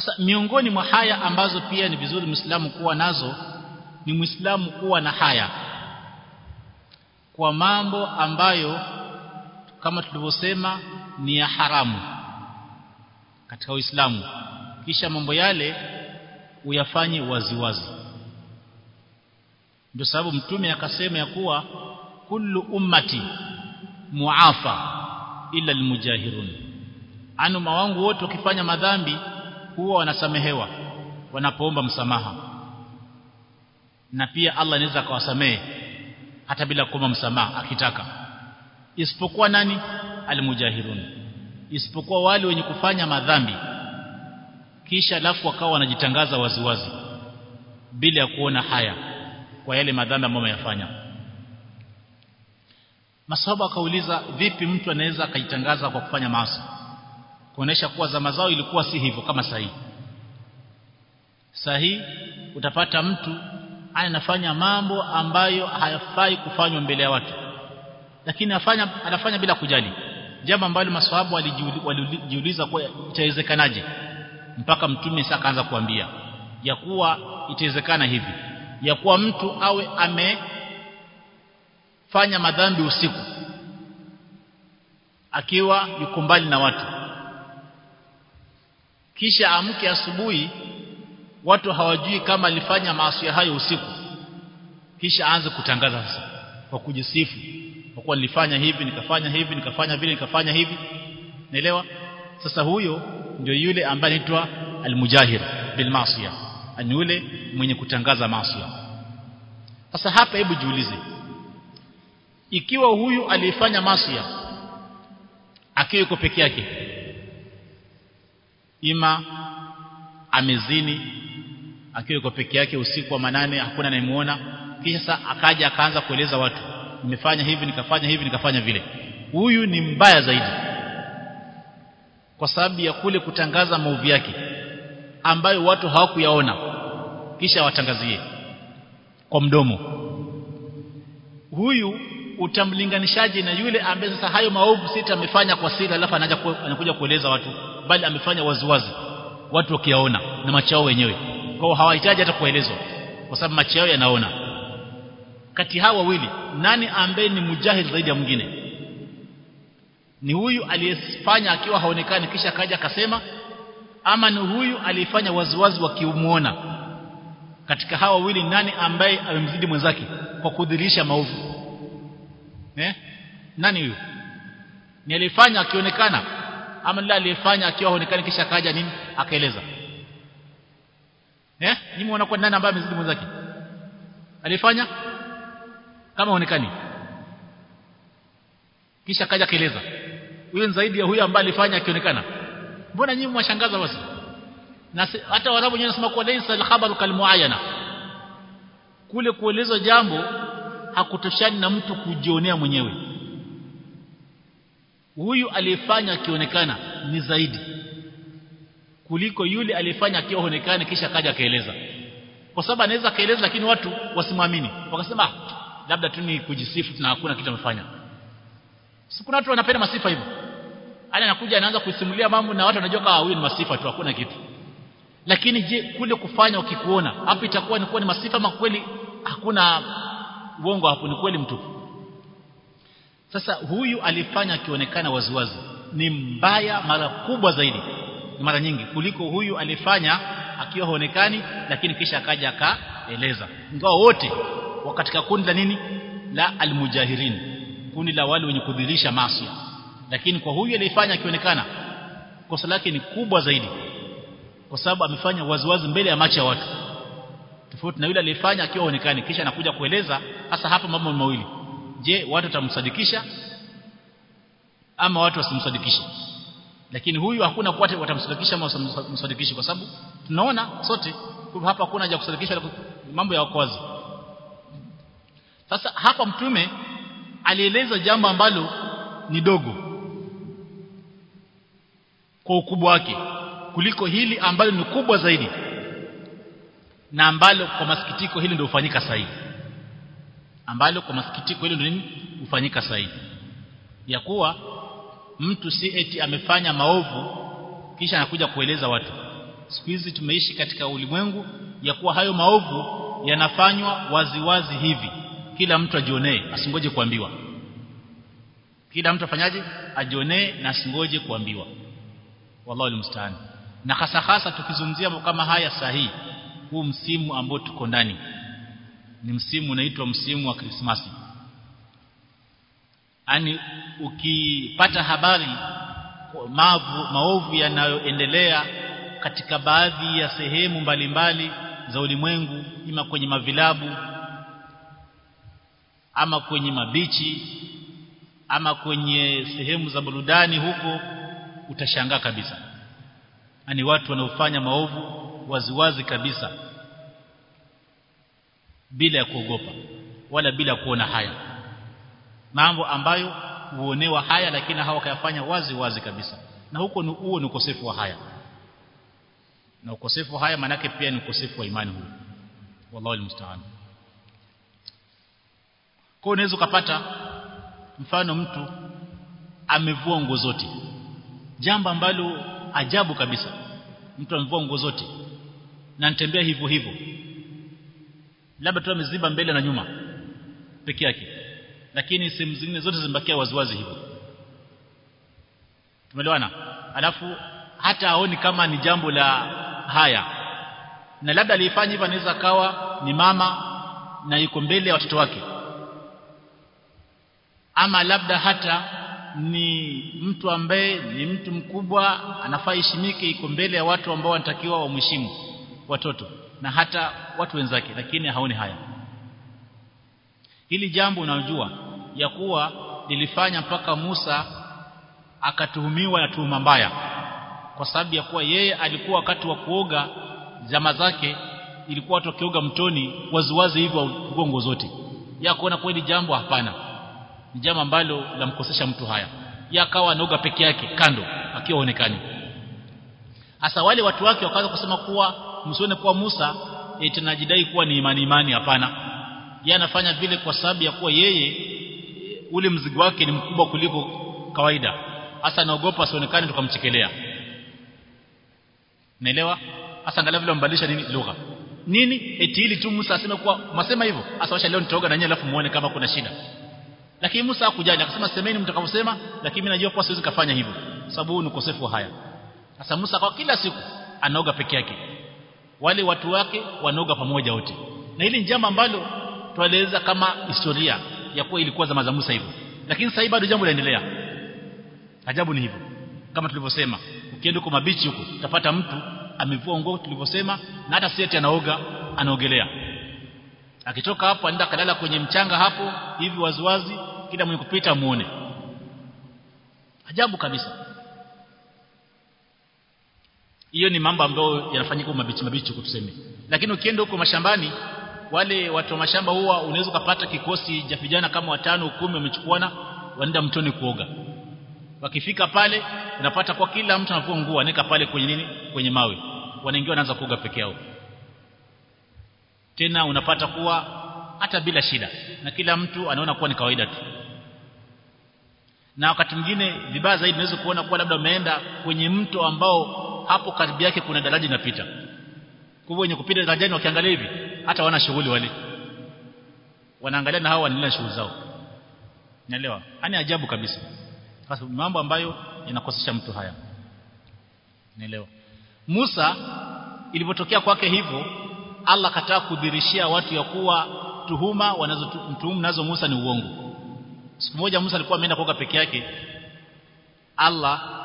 sasa miongoni mwa haya ambazo pia ni vizuri Muislamu kuwa nazo ni Muislamu kuwa na haya. Kwa mambo ambayo kama tulivyosema ni ya haramu katika Uislamu. Kisha mambo yale uyafanye waziwazi. Ndio sababu mtume akasema ya kuwa kullu ummati muafa ila almujahirun. Anu mawangu wote ukifanya madhambi huwa wanasamehewa wanapoomba msamaha. Na pia Allah anaweza akawasamehe hata bila kuomba msamaha akitaka. Isipokuwa nani? Almujahirun. Isipokuwa wale wenye kufanya madhambi. Kisha alafu wakawa wanajitangaza waziwazi bila ya kuona haya kwa yale madhambi ambayo yafanya masahaba akauliza vipi mtu anaweza akajitangaza kwa kufanya maasi kuonesha kuwa zama zao ilikuwa si hivyo kama sahihi sahihi utapata mtu anafanya mambo ambayo hayafai kufanywa mbele ya watu. Lakini afanya anafanya bila kujali. Jambo ambalo maswahabu walijiuliza kwa itawezekanaje? Mpaka mtume sasa akaanza kuambia ya kuwa itawezekana hivi. Ya kuwa mtu awe amefanya madhambi usiku akiwa yuko mbali na watu kisha amke asubuhi watu hawajui kama alifanya maasi hayo usiku. Kisha aanze kutangaza sasa kwa kujisifu kwa kuwa nilifanya hivi nikafanya hivi nikafanya vile nikafanya hivi. Naelewa? Sasa huyo ndio yule ambaye anaitwa almujahir bil maasiya ni yule mwenye kutangaza maasiya sasa hapa hebu jiulize. Ikiwa huyu alifanya maasiya akiwa yuko peke yake ima amezini akiwa yuko peke yake usiku wa manane hakuna anayemuona kisha akaja akaanza kueleza watu nimefanya hivi nikafanya hivi nikafanya vile. Huyu ni mbaya zaidi. Kwa sababu ya kule kutangaza maovu yake ambayo watu hawakuyaona kisha watangazie kwa mdomo. Huyu utamlinganishaje na yule ambaye sasa hayo maovu sita amefanya kwa siri alafu anakuja kueleza watu bali amefanya waziwazi. Watu wakiyaona na macho yao wenyewe. Kwao hawahitaji hata kuelezwa kwa sababu macho yao yanaona. Kati hawa wawili nani ambaye ni mujahid zaidi ya mwingine? Ni huyu aliyefanya akiwa haonekani kisha kaja akasema ama ni huyu aliyefanya waziwazi wakimuona katika hawa wawili nani ambaye amemzidi mwenzake kwa kudhirisha maovu eh? Nani huyu? Ni alifanya akionekana? Ama ndiye alifanya akiwa haonekani kisha kaja nini? Akaeleza. Eh? Ni muona kwa nani ambaye amezidi mwenzake? Alifanya? Kama haonekani. Kisha kaja akaeleza. Huyo zaidi ya huyo ambaye alifanya akionekana. Mbona nyinyi mwashangaza basi? Na hata warabu wenyewe nasema kwa laysa al-khabaru kalmuayana. Kule kuelezwa jambo hakutoshani na mtu kujionea mwenyewe. Huyu aliyefanya akionekana ni zaidi kuliko yule aliyefanya akiwa haonekani kisha kaja akaeleza. Kwa sababu anaweza kaeleza lakini watu wasimwamini. Wakasema ah, labda tu ni kujisifu na hakuna kitu amefanya. Si kuna watu wanapenda masifa hivyo? Ana anakuja anaanza kusimulia mambo na watu wanajua huyu ni masifa tu hakuna kitu. Lakini je kule kufanya ukikuona hapo itakuwa ni kuwa ni masifa makweli? Hakuna uongo hapo ni kweli mtu? Sasa huyu alifanya akionekana waziwazi ni mbaya mara kubwa zaidi ni mara nyingi kuliko huyu alifanya akiwa haonekani lakini kisha akaja akaeleza. Ingawa wote wa katika kundi la nini? La almujahirin kundi la wale wenye kudhirisha maasi. Lakini kwa huyu alifanya akionekana kosa lake ni kubwa zaidi kwa sababu amefanya waziwazi mbele ya macho ya watu tofauti na yule aliyefanya akiwa onekani kisha anakuja kueleza hasa hapa mambo mawili. Je watu watamsadikisha ama watu wasimsadikishe? Lakini huyu hakuna kwa watamsadikisha ama wasimsadikishe kwa sababu tunaona sote hapa hakuna haja kusadikisha mambo ya wakozi sasa hapa mtume alieleza jambo ambalo ni dogo kwa ukubwa wake kuliko hili ambalo ni kubwa zaidi na ambalo kwa masikitiko hili ndio hufanyika sahihi ambalo kwa masikitiko hili ndio hufanyika sahihi ya kuwa mtu si eti amefanya maovu kisha anakuja kueleza watu. Siku hizi tumeishi katika ulimwengu ya kuwa hayo maovu yanafanywa waziwazi hivi. Kila mtu ajionee asingoje kuambiwa. Kila mtu afanyaje? Ajionee na asingoje kuambiwa. Wallahu almusta'an na hasa hasa tukizungumzia kama haya sahihi huu msimu ambao tuko ndani. Ni msimu unaitwa msimu wa Krismasi. Ani ukipata habari mavu maovu yanayoendelea katika baadhi ya sehemu mbalimbali mbali za ulimwengu ima kwenye mavilabu ama kwenye mabichi ama kwenye sehemu za burudani huko utashangaa kabisa. Ani watu wanaofanya maovu waziwazi kabisa bila ya kuogopa wala bila kuona haya. Mambo ambayo huonewa haya lakini hawakayafanya wazi wazi kabisa. Na huko ni huo ni ukosefu wa haya. Na ukosefu wa haya manake pia ni ukosefu wa imani huu wallahu almusta'an. Kwa unaweza ukapata mfano mtu amevua nguo zote. Jambo ambalo ajabu kabisa. Mtu amevua nguo zote na nitembea hivyo hivyo. Labda tu ameziba mbele na nyuma peke yake. Lakini sehemu zingine zote zimbakia waziwazi hivyo. Tumeelewana? Alafu hata aoni kama ni jambo la haya. Na labda alifanya hivyo anaweza kawa ni mama na yuko mbele ya watoto wake. Ama labda hata ni mtu ambaye ni mtu mkubwa anafaa heshimike iko mbele ya watu ambao wanatakiwa wamheshimu watoto na hata watu wenzake lakini haoni haya. Hili jambo unajua ya kuwa lilifanya mpaka Musa akatuhumiwa na tuhuma mbaya kwa sababu ya kuwa yeye alikuwa wakati wa kuoga zama zake ilikuwa watu wakioga mtoni waziwazi hivyo nguo zote. Ya kuona kweli jambo hapana. Ni jambo ambalo lamkosesha mtu haya. Ya akawa anaoga peke yake kando akiwa onekani hasa wale watu wake wakaanza kusema kuwa msione kuwa Musa eti najidai kuwa ni imani imani hapana. Yeye anafanya vile kwa sababu ya kuwa yeye ule mzigo wake ni mkubwa kuliko kawaida. Hasa naogopa sionekane tukamchekelea. Naelewa hasa angalia vile mbadilisha nini? Lugha. Nini? Eti ili tu Musa aseme kuwa masema hivyo. Hasa washa leo nitaoga na nyinyi alafu muone kama kuna shida. Lakini Musa hakujali akasema semeni mtakavyosema lakini mimi najua kwa siwezi kafanya hivyo sababu ni ukosefu haya. Sasa Musa kwa kila siku anaoga peke yake wale watu wake wanaoga pamoja wote. Na hili njama ambalo tueleza kama historia ya kuwa ilikuwa za Musa hivyo. Lakini sasa bado jambo linaendelea. Ajabu ni hivyo. Kama tulivyosema ukienda huko mabichi huko utapata mtu amevua nguo tulivyosema na hata seti anaoga anaogelea. Akitoka hapo anaenda kalala kwenye mchanga hapo hivi waziwazi kila mwenye kupita muone ajabu kabisa hiyo ni mambo ambayo yanafanyika mabichi mabichi kutuseme lakini ukienda huko mashambani wale watu wa mashamba huwa unaweza kupata kikosi cha vijana kama watano kumi wamechukuana wanaenda mtoni kuoga. Wakifika pale unapata kwa kila mtu anavua nguo anaweka pale kwenye nini? Kwenye mawe. Wanaingia wanaanza kuoga peke yao. Tena unapata kuwa hata bila shida. Na kila mtu anaona kuwa ni kawaida tu. Na wakati mwingine vibaya zaidi unaweza kuona kuwa labda umeenda kwenye mto ambao hapo karibu yake kuna daraja inapita. Kwa wenye kupita darajani wakiangalia hivi hata wana shughuli wale. Wanaangalia na hao wanaendelea shughuli zao. Naelewa ani ajabu kabisa. Sasa mambo ambayo yanakosesha mtu haya. Naelewa Musa ilipotokea kwake hivyo Allah kataa kudhirishia watu ya kuwa tuhuma wanazomtuhumu nazo Musa ni uongo. Siku moja Musa alikuwa ameenda kuoga peke yake. Allah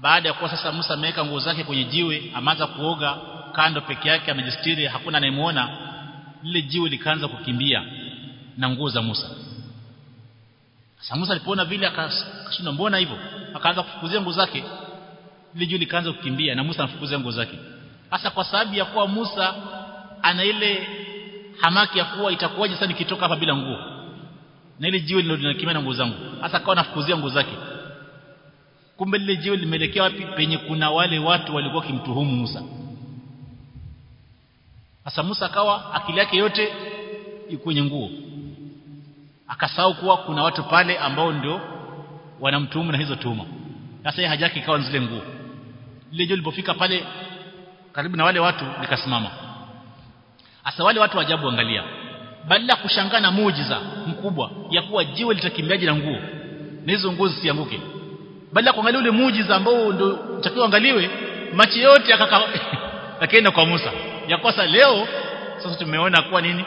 baada ya kuwa sasa Musa ameweka nguo zake kwenye jiwe amaanza kuoga kando peke yake amejistiri hakuna anayemuona lile jiwe likaanza kukimbia na nguo za Musa. Sasa Musa alipoona vile akashinda mbona hivyo? Akaanza kufukuzia nguo zake lile jiwe likaanza kukimbia na Musa anafukuzia nguo zake. Hasa kwa sababu ya kuwa Musa ana ile hamaki ya kuwa itakuwaje sasa nikitoka hapa bila nguo? Na ile jiwe linakimbia na nguo zangu. Hasa akawa anafukuzia nguo zake kumbe lile jiwe limeelekea wapi? Penye kuna wale watu walikuwa kimtuhumu Musa. Sasa Musa akawa akili yake yote kwenye nguo. Akasahau kuwa kuna watu pale ambao ndio wanamtuhumu na hizo tuhuma. Sasa yeye hajaki ikawa zile nguo. Lile jiwe lilipofika pale karibu na wale watu likasimama. Sasa wale watu ajabu angalia. Badala kushangaa na muujiza mkubwa ya kuwa jiwe litakimbiaje na nguo na hizo nguo zisianguke badala kuangalia ule muujiza ambao ndio utakiwa angaliwe machi yote akaka akaenda kwa Musa. Ya kosa leo sasa tumeona kuwa nini?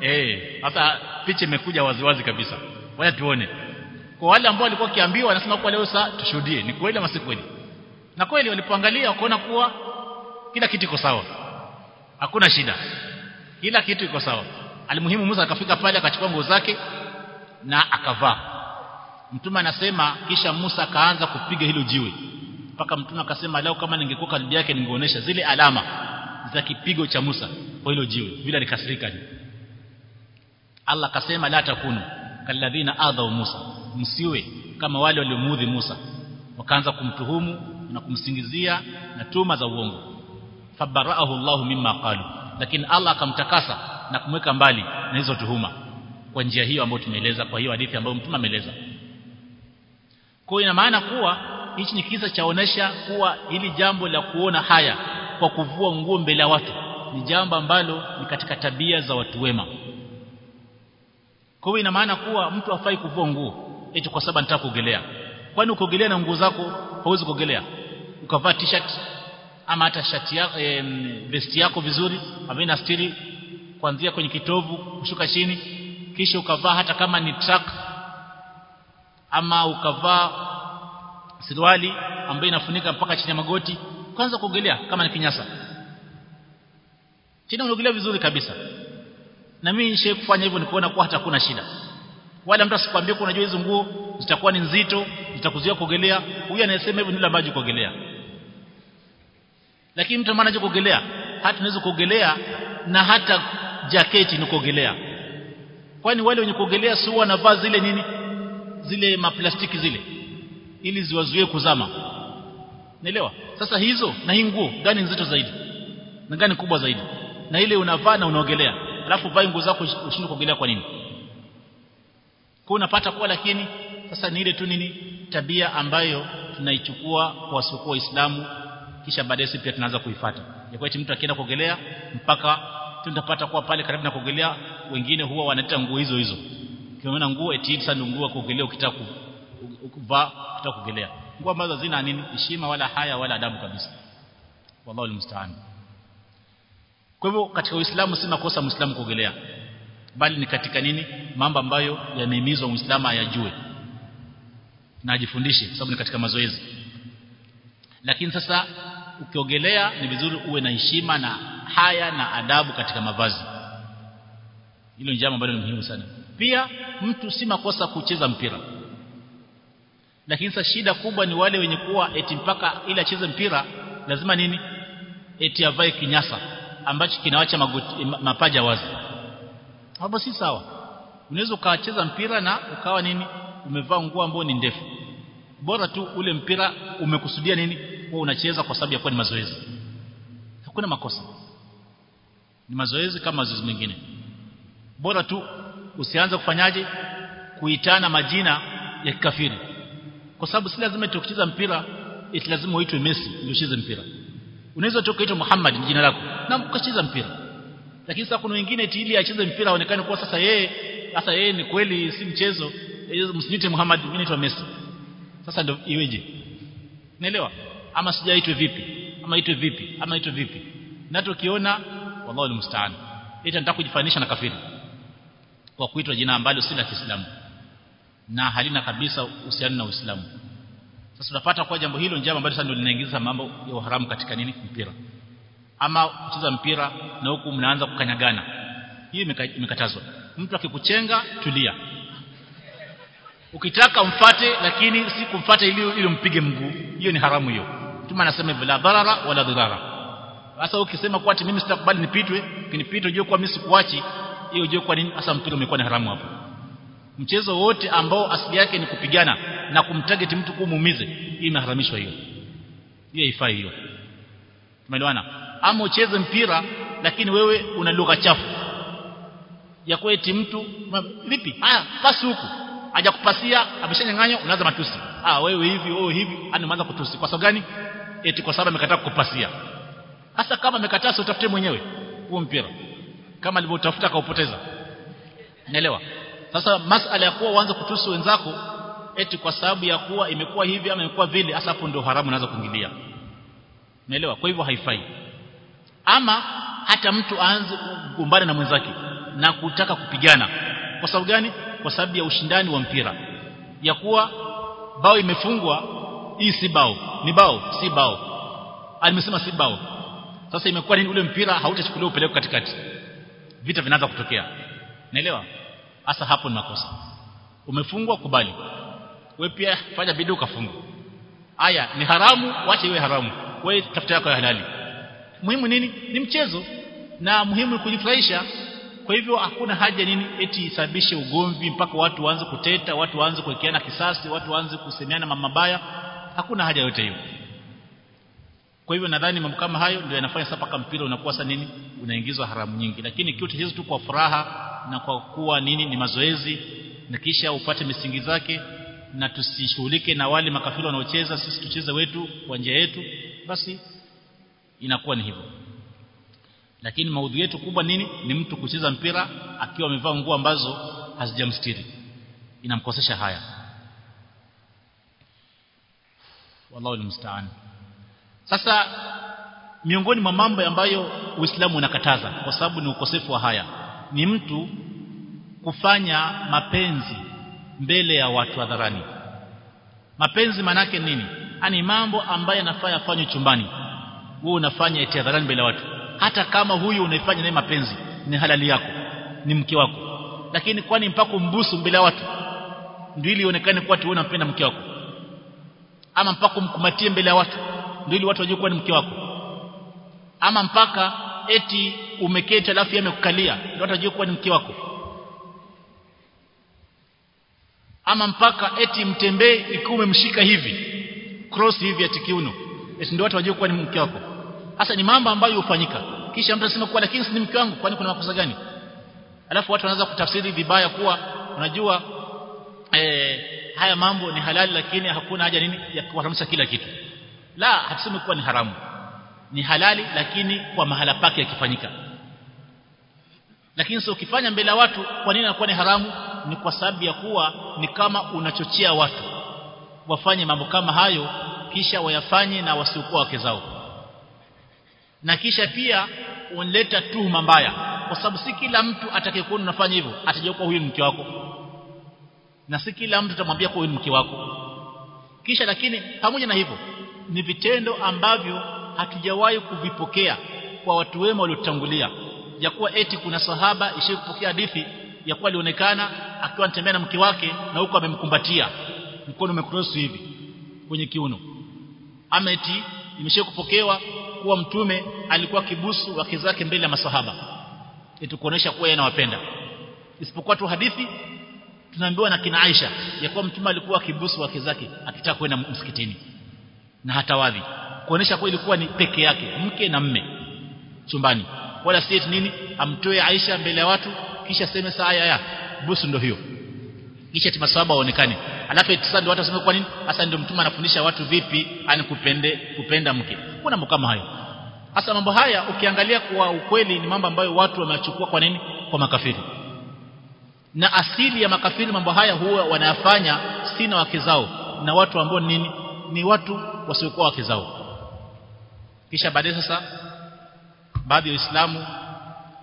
Eh hata picha imekuja waziwazi kabisa. Waya tuone. Kwa wale ambao walikuwa kiambiwa wanasema kwa leo saa tushuhudie. Ni kweli ama si kweli? Na kweli walipoangalia wakaona kuwa kila kitu iko sawa. Hakuna shida. Kila kitu iko sawa. Alimuhimu Musa akafika pale akachukua nguo zake na akavaa mtume anasema kisha Musa akaanza kupiga hilo jiwe. Mpaka mtume akasema leo kama ningekuwa karibu yake ningeonesha zile alama za kipigo cha Musa kwa hilo jiwe. Vile ni Allah akasema la takunu kalladhina adhaw Musa. Msiwe kama wale waliomuudhi Musa. Wakaanza kumtuhumu na kumsingizia na tuma za uongo. Fabaraahu Allah mimma qalu. Lakini Allah akamtakasa na kumweka mbali na hizo tuhuma. Kwa njia hiyo ambayo tumeeleza kwa hiyo hadithi ambayo mtume ameeleza kwa ina maana kuwa hichi ni kisa chaonesha kuwa hili jambo la kuona haya kwa kuvua nguo mbele ya watu ni jambo ambalo ni katika tabia za watu wema. Kwa ina maana kuwa mtu afai kuvua nguo eti kwa sababu nataka kuogelea. Kwani ukiogelea na nguo zako hauwezi kuogelea. Ukavaa t-shirt ama hata shati yako e, vesti yako vizuri ambayo inastiri kuanzia kwenye kitovu kushuka chini kisha ukavaa hata kama ni track ama ukavaa suruali ambayo inafunika mpaka chini ya magoti kwanza kuogelea kama ni kinyasa. Tena unaogelea vizuri kabisa. Na mimi nishe kufanya hivyo nikuona kuwa hata kuna shida. Wala mtu asikwambie kuna unajua hizo nguo zitakuwa ni nzito zitakuzuia kuogelea. Huyu anayesema hivyo yule ambaye kuogelea. Lakini mtu maana kuogelea hata unaweza kuogelea na hata jaketi ni kuogelea. Kwani wale wenye kuogelea si wanavaa zile nini zile maplastiki zile ili ziwazuie kuzama. Naelewa? Sasa hizo na hii nguo gani nzito zaidi? Na gani kubwa zaidi? Na ile unavaa na unaogelea alafu vae nguo zako ushindwe kuogelea kwa nini? Kwa unapata kuwa lakini sasa ni ile tu nini tabia ambayo tunaichukua kwa wasiokuwa waislamu kisha baadaye sisi pia tunaanza kuifuata. Ya kwa mtu akienda kuogelea mpaka tunapata kuwa pale karibu na kuogelea wengine huwa wanaleta nguo hizo hizo ukiona nguo eti nguo kuogelea ukitaka kuvaa ukitaka kuogelea. Nguo ambazo zina nini? Heshima wala haya wala adabu kabisa. Wallahu almusta'an. Kwa hivyo katika uislamu si makosa muislamu kuogelea. Bali ni katika nini? Mambo ambayo yamehimizwa muislamu ayajue na ajifundishe sababu ni katika mazoezi. Lakini sasa ukiogelea ni vizuri uwe na heshima na haya na adabu katika mavazi. Hilo ni jambo ambalo ni muhimu sana pia mtu si makosa kucheza mpira. Lakini sasa shida kubwa ni wale wenye kuwa eti mpaka ili acheze mpira lazima nini? Eti avae kinyasa ambacho kinawacha magoti, mapaja wazi. Hapo si sawa. Unaweza ukacheza mpira na ukawa nini? Umevaa nguo ambayo ni ndefu. Bora tu ule mpira umekusudia nini? Wewe unacheza kwa sababu ya kuwa ni mazoezi. Hakuna makosa. Ni mazoezi kama mazoezi mengine. Bora tu usianze kufanyaje? Kuitana majina ya kikafiri. Kwa sababu si lazima tukicheza mpira eti lazima uitwe Messi ndio ucheze mpira. Unaweza tu kuitwa Muhammad jina lako na ukacheza mpira. Lakini sasa kuna wengine eti ili acheze mpira aonekane kuwa sasa yeye sasa yeye ni kweli si mchezo. Msiniite Muhammad mimi naitwa Messi. Sasa ndio iweje? Naelewa ama sijaitwe vipi? Ama itwe vipi? Ama itwe vipi? Na tukiona wallahu almusta'an ita nataka kujifanisha na kafiri kwa kuitwa jina ambalo si la Kiislamu na halina kabisa uhusiano na Uislamu. Sasa tunapata kwa jambo hilo njama ambalo sasa ndio linaingiza mambo ya uharamu katika nini? Mpira. Ama kucheza mpira na huku mnaanza kukanyagana. Hii imekatazwa. Mtu akikuchenga tulia. Ukitaka mfate lakini si kumfata ili ili mpige mguu. Hiyo ni haramu hiyo. Mtume anasema hivyo la dharara wala dhirara sasa ukisema kwa ati mimi sitakubali nipitwe kinipitwe jua kwa mimi sikuachi hiyo ujue kwa nini hasa mpira umekuwa ni haramu hapo. Mchezo wote ambao asili yake ni kupigana na kumtarget mtu kumuumize hii imeharamishwa hiyo. Hiyo haifai hiyo. Tumeelewana ama ucheze mpira lakini wewe una lugha chafu. Ya kweti mtu vipi? Haya pasi huku. Haja kupasia ameshanyang'anywa unaanza matusi. Ah wewe hivi wewe hivi anaanza kutusi. Kwa sababu gani? Eti kwa sababu amekataa kukupasia. Hasa kama amekataa utafute mwenyewe huo mpira kama alivyotafuta kaupoteza naelewa sasa masala ya kuwa uanze kutusu wenzako eti kwa sababu ya kuwa imekuwa hivi ama imekuwa vile hasa hapo ndio haramu naanza kuingilia. Naelewa kwa hivyo haifai. Ama hata mtu aanze kugombana na mwenzake na kutaka kupigana. Kwa sababu gani? Kwa sababu ya ushindani wa mpira. Ya kuwa bao imefungwa hii si bao. Ni bao? Si bao. Alimesema si bao. Sasa imekuwa nini? Ule mpira hautachukuliwa upelekwe katikati vita vinaanza kutokea. Naelewa? Hasa hapo ni makosa. Umefungwa kubali. We pia fanya bidii ukafunga haya ni haramu wacha iwe haramu. Wewe tafuta yako ya halali. Muhimu nini? Ni mchezo. Na muhimu kujifurahisha. Kwa hivyo hakuna haja nini eti isababishe ugomvi mpaka watu waanze kuteta watu waanze kuwekeana kisasi watu waanze kusemeana mambo mabaya. Hakuna haja yote hiyo kwa hivyo nadhani mambo kama hayo ndio yanafanya sasa paka mpira unakuwa sasa nini unaingizwa haramu nyingi. Lakini kitu hizo tu kwa furaha na kwa kuwa nini ni mazoezi na kisha upate misingi zake na tusishughulike na wale makafiri wanaocheza sisi tucheze wetu kwa njia yetu basi inakuwa ni hivyo. Lakini maudhui yetu kubwa nini ni mtu kucheza mpira akiwa amevaa nguo ambazo hazijamstiri. Inamkosesha haya. Wallahu almusta'an sasa miongoni mwa mambo ambayo Uislamu unakataza kwa sababu ni ukosefu wa haya ni mtu kufanya mapenzi mbele ya watu hadharani. Mapenzi manake nini? Ani mambo ambayo yanafaa yafanywe chumbani. Wewe unafanya eti hadharani mbele ya watu. Hata kama huyu unaifanya naye mapenzi ni halali yako ni mke wako. Lakini kwani mpaka mbusu mbele ya watu? Ndio ili ionekane kuwa tu unampenda mke wako. Ama mpaka umkumatie mbele ya watu ndio ili watu wajue kuwa ni mke wako. Ama mpaka eti umeketi alafu yeye amekukalia ndio watu wajue kuwa ni mke wako. Ama mpaka eti mtembee ikiwa umemshika hivi cross hivi ati kiuno eti ndio watu wajue kuwa ni mke wako. Hasa ni mambo ambayo hufanyika. Kisha mtu anasema kuwa lakini si ni mke wangu kwani kuna makosa gani? Alafu watu wanaanza kutafsiri vibaya kuwa unajua eh, haya mambo ni halali lakini hakuna haja nini ya kuharamisha kila kitu la hatusemi kuwa ni haramu. Ni halali lakini kwa mahala pake yakifanyika. Lakini sio ukifanya mbele ya watu kwa nini inakuwa ni haramu? Ni kwa sababu ya kuwa ni kama unachochea watu. Wafanye mambo kama hayo kisha wayafanye na wasiokuwa wake zao. Na kisha pia unleta tuhuma mbaya. Kwa sababu si kila mtu atakayekuwa unafanya hivyo. Atajua huyu mke wako. Na si kila mtu atamwambia kwa huyu ni mke wako. Kisha lakini pamoja na hivyo ni vitendo ambavyo hatujawahi kuvipokea kwa watu wema waliotangulia. Ya kuwa eti kuna sahaba ishayepokea hadithi ya kuwa alionekana akiwa anatembea na mke wake na huko amemkumbatia. Mkono umekrosi hivi kwenye kiuno. Ama eti imeshakupokewa kuwa mtume alikuwa kibusu wake zake mbele ya masahaba. Eti kuonesha kuwa yeye anawapenda. Isipokuwa tu hadithi tunaambiwa na kina Aisha ya kuwa mtume alikuwa kibusu wake zake akitaka kwenda msikitini na hatawadhi kuonesha kuwa ilikuwa ni peke yake mke na mme. Chumbani. Wala si nini amtoe Aisha mbele ya watu kisha seme saa ya busu ndo hiyo. Kisha timasaba waonekane. Alafu itisadi watu waseme kwa nini? Hasa ndio mtume anafundisha watu vipi anikupende kupenda mke. Kuna mambo kama hayo. Hasa mambo haya ukiangalia kwa ukweli ni mambo ambayo watu wamechukua kwa nini? Kwa makafiri. Na asili ya makafiri mambo haya huwa wanayafanya sina wake zao na watu ambao nini ni watu wasiokuwa wake zao. Kisha baadaye sasa baadhi ya islamu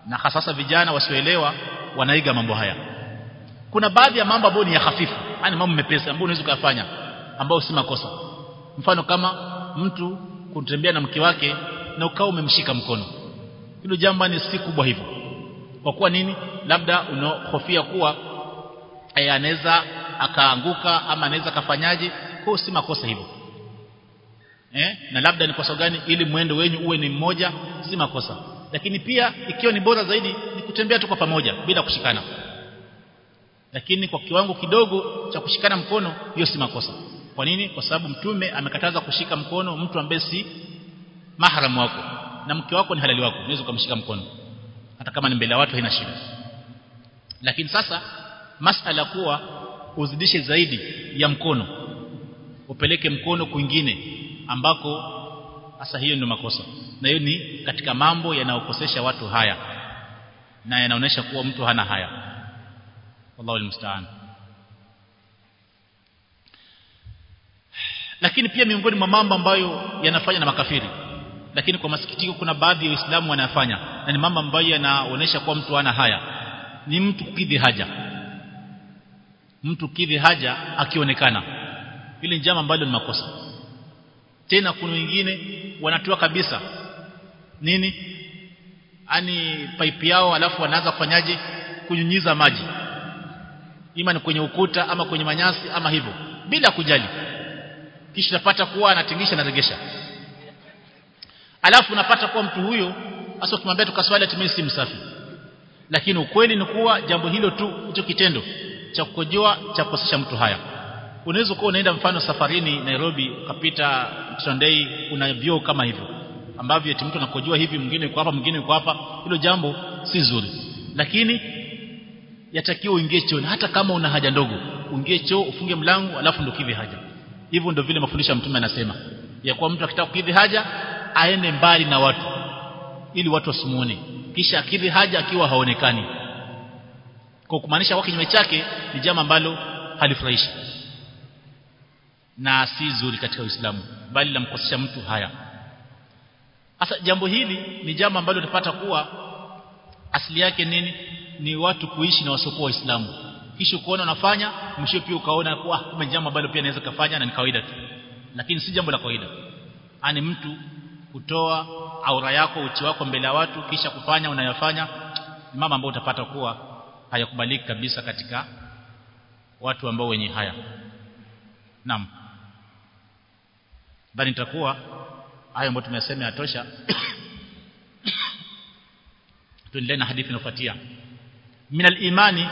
na hasa vijana wasioelewa wanaiga mambo haya. Kuna baadhi ya mambo ambayo ni ya hafifu yani mambo mepesi ambayo unaweza kuyafanya ambayo si makosa. Mfano kama mtu kutembea na mke wake na ukao umemshika mkono. Hilo jambo ni si kubwa hivyo. Kwa kuwa nini? Labda unahofia kuwa e, anaweza akaanguka ama anaweza kafanyaje kwa si makosa hivyo eh? Na labda ni sababu gani ili mwendo wenyu uwe ni mmoja? Si makosa. Lakini pia ikiwa ni bora zaidi ni kutembea tu kwa pamoja bila kushikana. Lakini kwa kiwango kidogo cha kushikana mkono hiyo si makosa. Kwa nini? Kwa sababu mtume amekataza kushika mkono mtu ambaye si mahram wako. Na mke wako ni halali wako unaweza kumshika mkono. Hata kama ni mbele ya watu haina shida. Lakini sasa masala kuwa uzidishe zaidi ya mkono. Upeleke mkono kwingine ambako hasa hiyo ndio makosa. Na hiyo ni katika mambo yanayokosesha watu haya. Na yanaonesha kuwa mtu hana haya. Wallahu almusta'an. Lakini pia miongoni mwa mambo ambayo yanafanya na makafiri. Lakini kwa masikitiko kuna baadhi ya waislamu wanayafanya. Na ni mambo ambayo yanaonesha kuwa mtu hana haya. Ni mtu kidhi haja. Mtu kidhi haja akionekana. Ile njama ambalo ni makosa tena kuna wengine wanatoa kabisa. Nini? Ani pipe yao alafu wanaanza kufanyaje? Kunyunyiza maji. Ima ni kwenye ukuta ama kwenye manyasi ama hivyo. Bila kujali. Kisha napata kuwa anatingisha na regesha. Alafu unapata kuwa mtu huyo hasa tumwambia tukaswali atimii si msafi. Lakini ukweli ni kuwa jambo hilo tu hicho kitendo cha kukojoa cha kukosesha mtu haya unaweza kuwa unaenda mfano safarini Nairobi ukapita Sunday una vyoo kama hivyo ambavyo eti mtu anakojua hivi mwingine yuko hapa mwingine yuko hapa hilo jambo si zuri. Lakini yatakiwa uingie choo hata kama una haja ndogo uingie choo ufunge mlango alafu ndo kivi haja. Hivyo ndio vile mafundisho ya mtume anasema ya kuwa mtu akitaka kukidhi haja aende mbali na watu ili watu wasimuone. Kisha akidhi haja akiwa haonekani. Kwa kumaanisha kwa kinyume chake ni jambo ambalo halifurahishi na si zuri katika Uislamu bali lamkosesha mtu haya. Sasa jambo hili ni jambo ambalo utapata kuwa asili yake nini? Ni watu kuishi na wasiokuwa waislamu. Kisha kuona unafanya mwisho pia ukaona kuwa kumbe jambo ambalo pia naweza kufanya na ni kawaida tu. Lakini si jambo la kawaida. Ani mtu kutoa aura yako uchi wako mbele ya watu kisha kufanya unayofanya mama ambao utapata kuwa hayakubaliki kabisa katika watu ambao wenye haya. Naam bali nitakuwa hayo ambayo tumesema yatosha tuendelee na hadithi inayofuatia. Min al-imani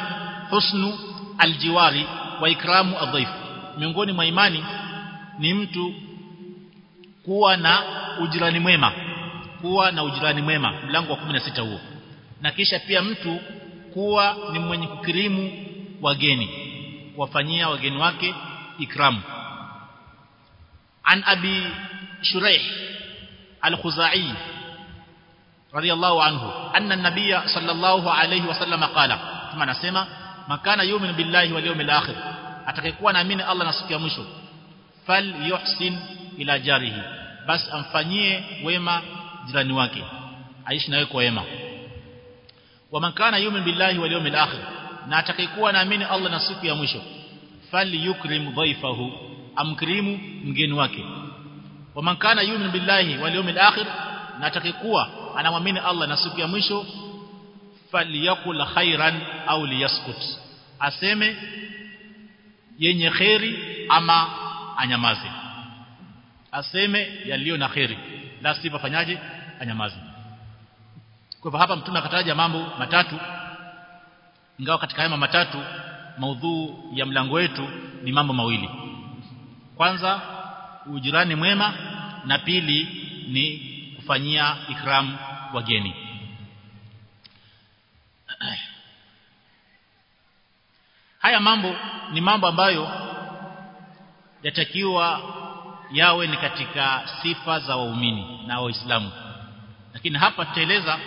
husnu aljiwari wa ikramu adhaif miongoni mwa imani ni mtu kuwa na ujirani mwema. Kuwa na ujirani mwema. Mlango wa 16 huo. Na kisha pia mtu kuwa ni mwenye kukirimu wageni. Kuwafanyia wageni wake ikramu an abi shuraih al-khuzai radiyallahu anhu anna an-nabiy sallallahu alayhi wasallam qala kama anasema makana yu'min billahi wal yawmil akhir atakayekuwa naamini Allah na siku ya mwisho fal yuhsin ila jarihi bas amfanyie wema jirani wake aishi nawe kwa wema wa man kana yu'min billahi wal yawmil akhir na atakayekuwa naamini Allah na siku ya mwisho fal yukrim dhaifahu amkrimu mgeni wake. Wa man kana yu'minu billahi wal yawmil akhir na atakayekuwa anamwamini Allah na siku ya mwisho falyakul khairan au liyaskut. Aseme yenye khairi ama anyamaze. Aseme yaliyo na khairi la sivyo fanyaje anyamaze. Kwa hapa mtume akataja mambo matatu. Ingawa katika haya matatu maudhu ya mlango wetu ni mambo mawili kwanza ujirani mwema na pili ni kufanyia ikram wageni. Haya mambo ni mambo ambayo yatakiwa yawe ni katika sifa za waumini na waislamu. Lakini hapa tutaeleza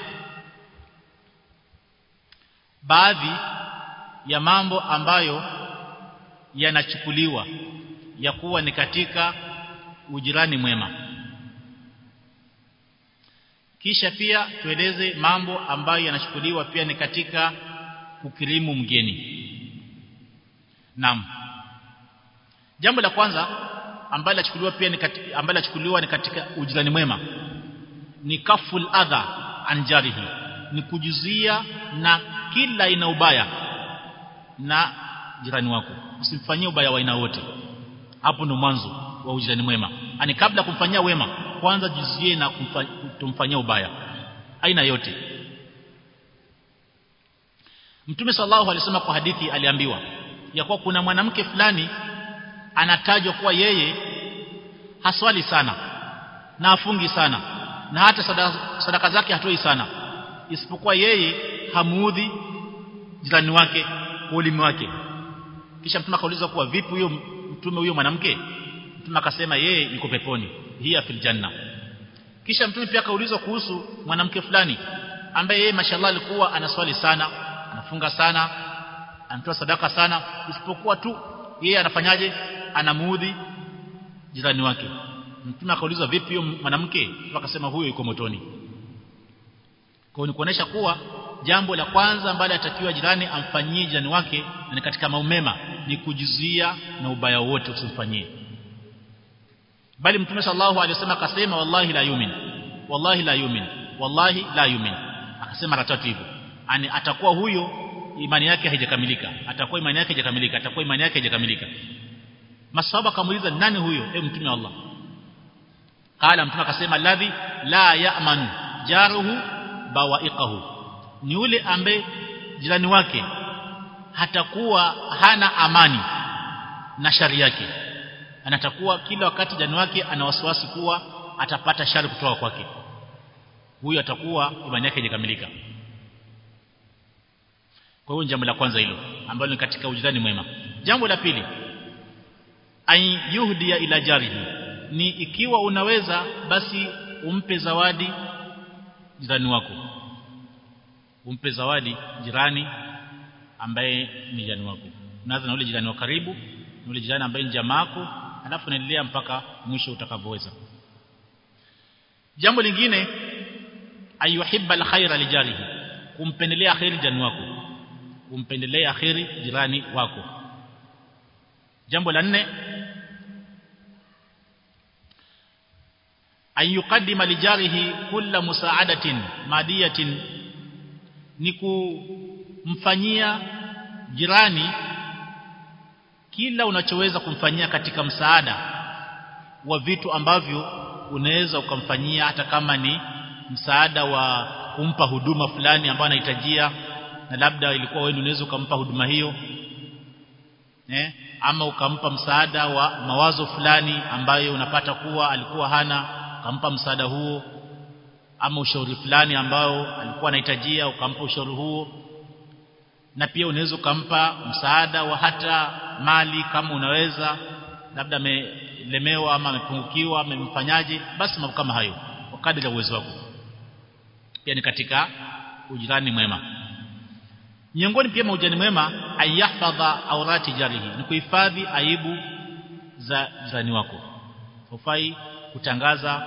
baadhi ya mambo ambayo yanachukuliwa ya kuwa ni katika ujirani mwema. Kisha pia tueleze mambo ambayo yanachukuliwa pia ni katika kukirimu mgeni. Naam. Jambo la kwanza ambalo lachukuliwa pia ni katika ambalo lachukuliwa ni katika ujirani mwema ni kaful adha anjarihi ni kujuzia na kila ina ubaya na jirani wako. Usimfanyie ubaya wa aina wote hapo ndo mwanzo wa ujirani mwema. Ani kabla kumfanyia wema kwanza jizie na kumfanyia ubaya. Aina yote. Mtume sallallahu alisema kwa hadithi aliambiwa ya kuwa kuna mwanamke fulani anatajwa kuwa yeye haswali sana na afungi sana na hata sadaka, sadaka zake hatoi sana. Isipokuwa yeye hamuudhi jirani wake ulimi wake. Kisha mtume akauliza kuwa vipi huyo mtume huyo mwanamke? Mtume akasema yeye yuko peponi hiya fil janna. Kisha mtume pia akaulizwa kuhusu mwanamke fulani ambaye yeye mashallah alikuwa anaswali sana anafunga sana anatoa sadaka sana isipokuwa tu yeye anafanyaje? Anamuudhi jirani wake. Mtume akaulizwa vipi huyo mwanamke? Akasema huyo yuko motoni. Kwa ni kuonesha kuwa jambo la kwanza ambalo atakiwa jirani amfanyie jirani wake na katika maumema ni kujizuia na ubaya wote usifanyie bali mtume sallallahu alaihi wasallam akasema wallahi la yumin wallahi la yumin wallahi la yumin. Akasema mara tatu hivyo. Yani atakuwa huyo imani yake haijakamilika. Atakuwa imani yake haijakamilika atakuwa imani yake haijakamilika. Masahaba akamuuliza nani huyo e mtume wa Allah? Kala mtume akasema ladhi la ya'manu jaruhu bawaiqahu. Ni yule ambaye jirani wake hatakuwa hana amani na shari yake. Anatakuwa kila wakati jani wake ana wasiwasi kuwa atapata shari kutoka kwake. Huyo atakuwa imani yake haijakamilika. Kwa hiyo jambo la kwanza hilo ambalo ni katika ujirani mwema. Jambo la pili ay yuhdia ila jarihi. Ni ikiwa unaweza basi umpe zawadi jirani wako. Umpe zawadi jirani ambaye ni jirani wako. Unaanza na ule jirani wa karibu na ule jirani ambaye ni jamaako alafu unaendelea mpaka mwisho utakavyoweza. Jambo lingine ayuhibba alkhaira lijarihi kumpendelea khairi jirani wako kumpendelea khairi jirani wako. Jambo la nne an yuqaddima lijarihi kulla musaadatin madiyatin ni kumfanyia jirani kila unachoweza kumfanyia katika msaada wa vitu ambavyo unaweza ukamfanyia hata kama ni msaada wa kumpa huduma fulani ambayo anahitajia na labda ilikuwa wewe unaweza ukampa huduma hiyo eh ama ukampa msaada wa mawazo fulani ambayo unapata kuwa alikuwa hana ukampa msaada huo ama ushauri fulani ambao alikuwa anahitajia ukampa ushauri huo na pia unaweza ukampa msaada wa hata mali kama unaweza labda amelemewa ama amepungukiwa amemfanyaje basi mambo kama hayo kwa kadri ya uwezo wako. Pia ni katika ujirani mwema. Miongoni pia mwa ujirani mwema ayahfadha aurati jarihi ni kuhifadhi aibu za jirani wako. Hufai kutangaza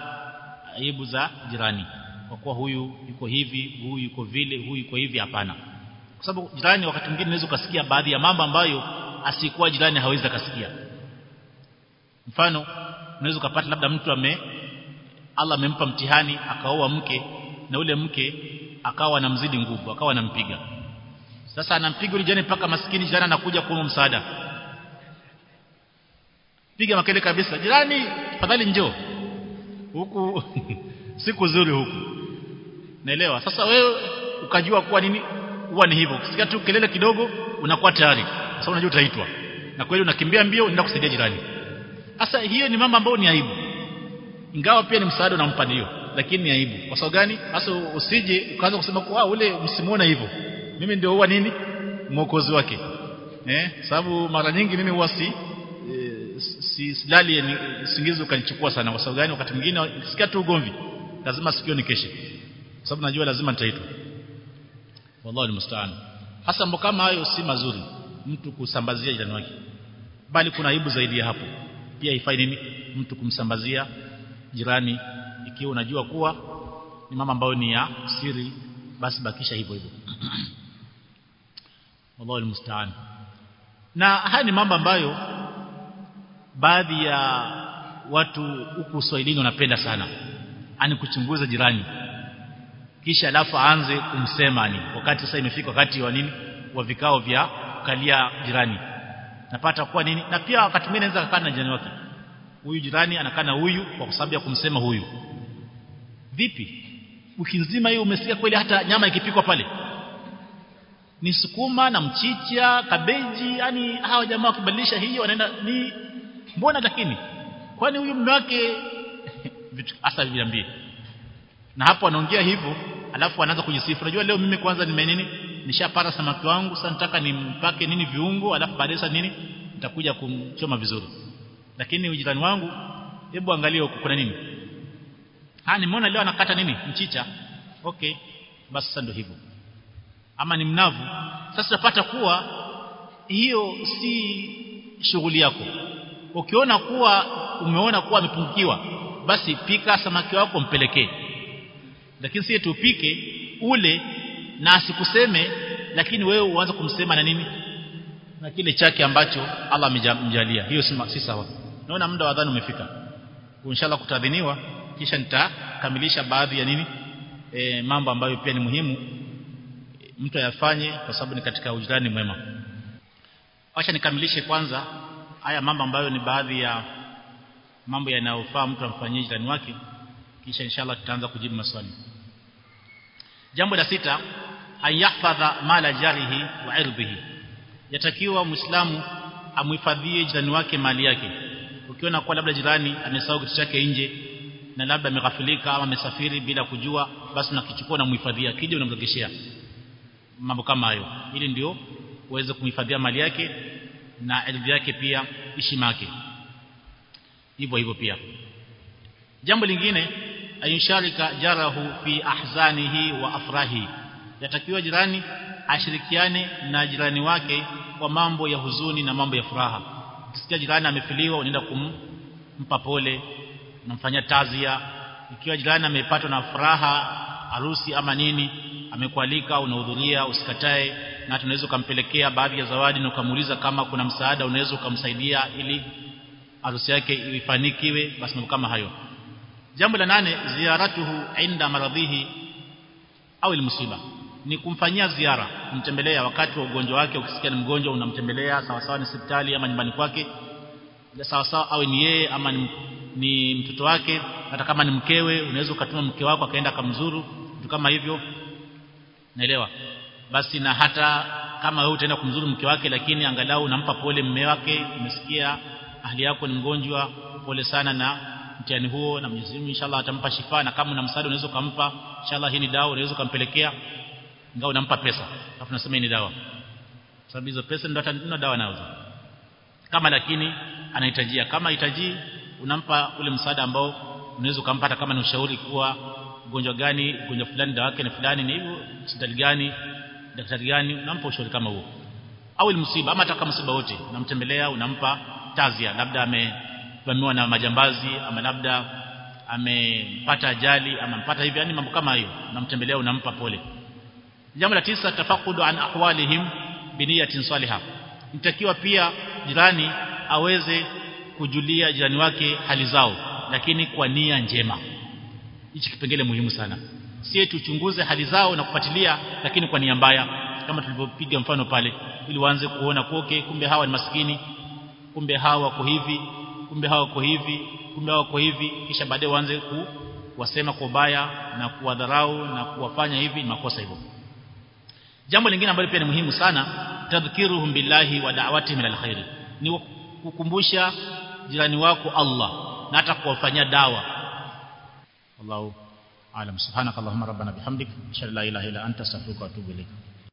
aibu za jirani kwa kuwa huyu yuko hivi huyu yuko vile huyu yuko hivi hapana kwa sababu jirani wakati mwingine unaweza ukasikia baadhi ya mambo ambayo asikuwa jirani hawezi akasikia. Mfano unaweza ukapata labda mtu ame Allah amempa mtihani akaoa mke na ule mke akawa anamzidi nguvu akawa anampiga. Sasa anampiga yule jirani mpaka maskini jirani anakuja kuomba msaada. Piga makele kabisa jirani tafadhali njoo. Huku siku nzuri huku. Naelewa. Sasa wewe ukajua kuwa nini huwa ni hivyo. Ukisikia tu kelele kidogo unakuwa tayari. Sasa unajua utaitwa. Na kweli unakimbia mbio unaenda kusaidia jirani. Sasa hiyo ni mambo ambayo ni aibu. Ingawa pia ni msaada unampa ndio lakini ni aibu. Kwa sababu gani? Sasa usije ukaanza kusema kwa ule msimuona hivyo. Mimi ndio huwa nini? Mwokozi wake. Eh sababu mara nyingi mimi huwa si si silali usingizi ukanichukua sana. Kwa sababu gani? Wakati mwingine sikia tu ugomvi lazima sikio nikeshe sababu najua lazima nitaitwa wallahi musta'an hasa mambo kama hayo si mazuri mtu kusambazia jirani wake. Bali kuna aibu zaidi ya hapo. Pia ifai nini? Mtu kumsambazia jirani ikiwa unajua kuwa ni mama ambayo ni ya siri basi bakisha hivyo hivyo. Wallahi musta'an na haya ni mambo ambayo baadhi ya watu huku Swahilini wanapenda sana. Ani kuchunguza jirani kisha alafu aanze kumsema ni wakati sasa imefika wakati wa nini? Wa vikao vya kukalia jirani. Napata kuwa nini? Na pia wakati mwingine anaweza kukaa na jirani wake. Huyu jirani anakaa na huyu kwa sababu ya kumsema huyu. Vipi? Wiki nzima hiyo umesikia kweli hata nyama ikipikwa pale? Ni sukuma na mchicha kabeji yani hawa jamaa wakibadilisha hiyo wanaenda ni mbona lakini? Kwani huyu mume wake vitu hasa viambie. Na hapo anaongea hivyo alafu anaanza kujisifu. Unajua leo mimi kwanza nime nini? Nishapara samaki wangu sasa nataka nimpake nini viungo alafu baadaye sasa nini? Nitakuja kumchoma vizuri. Lakini ujirani wangu hebu angalia huko kuna nini? Ah nimeona leo anakata nini? Mchicha. Okay basi sasa ndio hivyo. Ama ni mnavu. Sasa unapata kuwa hiyo si shughuli yako. Ukiona kuwa umeona kuwa amepungukiwa basi pika samaki wako mpelekee lakini si tupike ule na asikuseme lakini wewe uanze kumsema na nini? Na kile chake ambacho Allah amemjalia. Hiyo si sawa. Naona muda wa adhana umefika. Inshallah kutadhiniwa kisha nitakamilisha baadhi ya nini? E, mambo ambayo pia ni muhimu mtu ayafanye kwa sababu ni katika ujirani mwema. Acha nikamilishe kwanza haya mambo ambayo ni baadhi ya mambo yanayofaa mtu amfanyie jirani wake kisha inshallah tutaanza kujibu maswali. Jambo la sita ayahfadha mala jarihi wa irdhihi yatakiwa muislamu amhifadhie jirani wake mali yake. Ukiona kwa labda jirani amesahau kitu chake nje na labda ameghafilika ama amesafiri bila kujua basi unakichukua na muhifadhia kija unamregeshea mambo kama hayo. Ili ndio uweze kumhifadhia mali yake na ardhi yake pia heshima yake. Hivyo hivyo pia. Jambo lingine ayusharika jarahu fi ahzanihi wa afrahi. Yatakiwa jirani ashirikiane na jirani wake kwa mambo ya huzuni na mambo ya furaha. Ukisikia jirani amefiliwa unaenda kumpa pole unamfanyia tazia. Ikiwa jirani amepatwa na furaha harusi ama nini amekualika unahudhuria usikatae na tunaweza kumpelekea baadhi ya zawadi na ukamuuliza kama kuna msaada unaweza ukamsaidia ili harusi yake ifanikiwe basi mambo kama hayo jambo la nane ziaratuhu inda maradhihi au almusiba ni kumfanyia ziara kumtembelea wakati wa ugonjwa wake ukisikia ni mgonjwa unamtembelea sawa sawa ni hospitali ama nyumbani kwake. Sawa sawa awe ni yeye ama ni, ni mtoto wake hata kama ni mkewe unaweza ukatuma mke wako akaenda akamzuru vitu kama hivyo. Naelewa? Basi na hata kama wewe utaenda kumzuru mke wake lakini angalau unampa pole mme wake umesikia ahli yako ni mgonjwa pole sana na mtihani huo na Mwenyezi Mungu inshallah atampa shifa na kama una msaada unaweza kumpa inshallah hii ni dawa unaweza kumpelekea ingawa unampa pesa alafu unasema ni dawa. Sababu hizo pesa ndio atanunua dawa nazo. Kama lakini anahitajia kama hitaji unampa ule msaada ambao unaweza kumpa hata kama ni ushauri kuwa ugonjwa gani ugonjwa fulani dawa yake ni fulani ni hivyo hospitali gani daktari gani unampa ushauri kama huo. Au msiba ama hata kama msiba wote unamtembelea unampa tazia labda amevamiwa na majambazi ama labda amepata ajali ama mpata hivi yani mambo kama hayo namtembelea unampa pole. Jambo la tisa tafakudu an ahwalihim biniyatin salihah mtakiwa pia jirani aweze kujulia jirani wake hali zao lakini kwa nia njema. Hichi kipengele muhimu sana. Si tuchunguze hali zao na kufuatilia lakini kwa nia mbaya kama tulivyopiga mfano pale ili waanze kuona koke kumbe hawa ni maskini kumbe hawa wako hivi kumbe hawa wako hivi kumbe hawa wako hivi kisha baadaye waanze kuwasema kwa ubaya na kuwadharau na kuwafanya hivi makosa hivyo. Jambo lingine ambalo pia ni muhimu sana tadhkiruhum billahi wa da'watihim ila alkhair ni kukumbusha jirani wako Allah na hata kuwafanyia dawa. Allahu a'lam. Subhanakallahumma rabbana bihamdik. Ashhadu la ilaha illa anta astaghfiruka wa atubu ilayk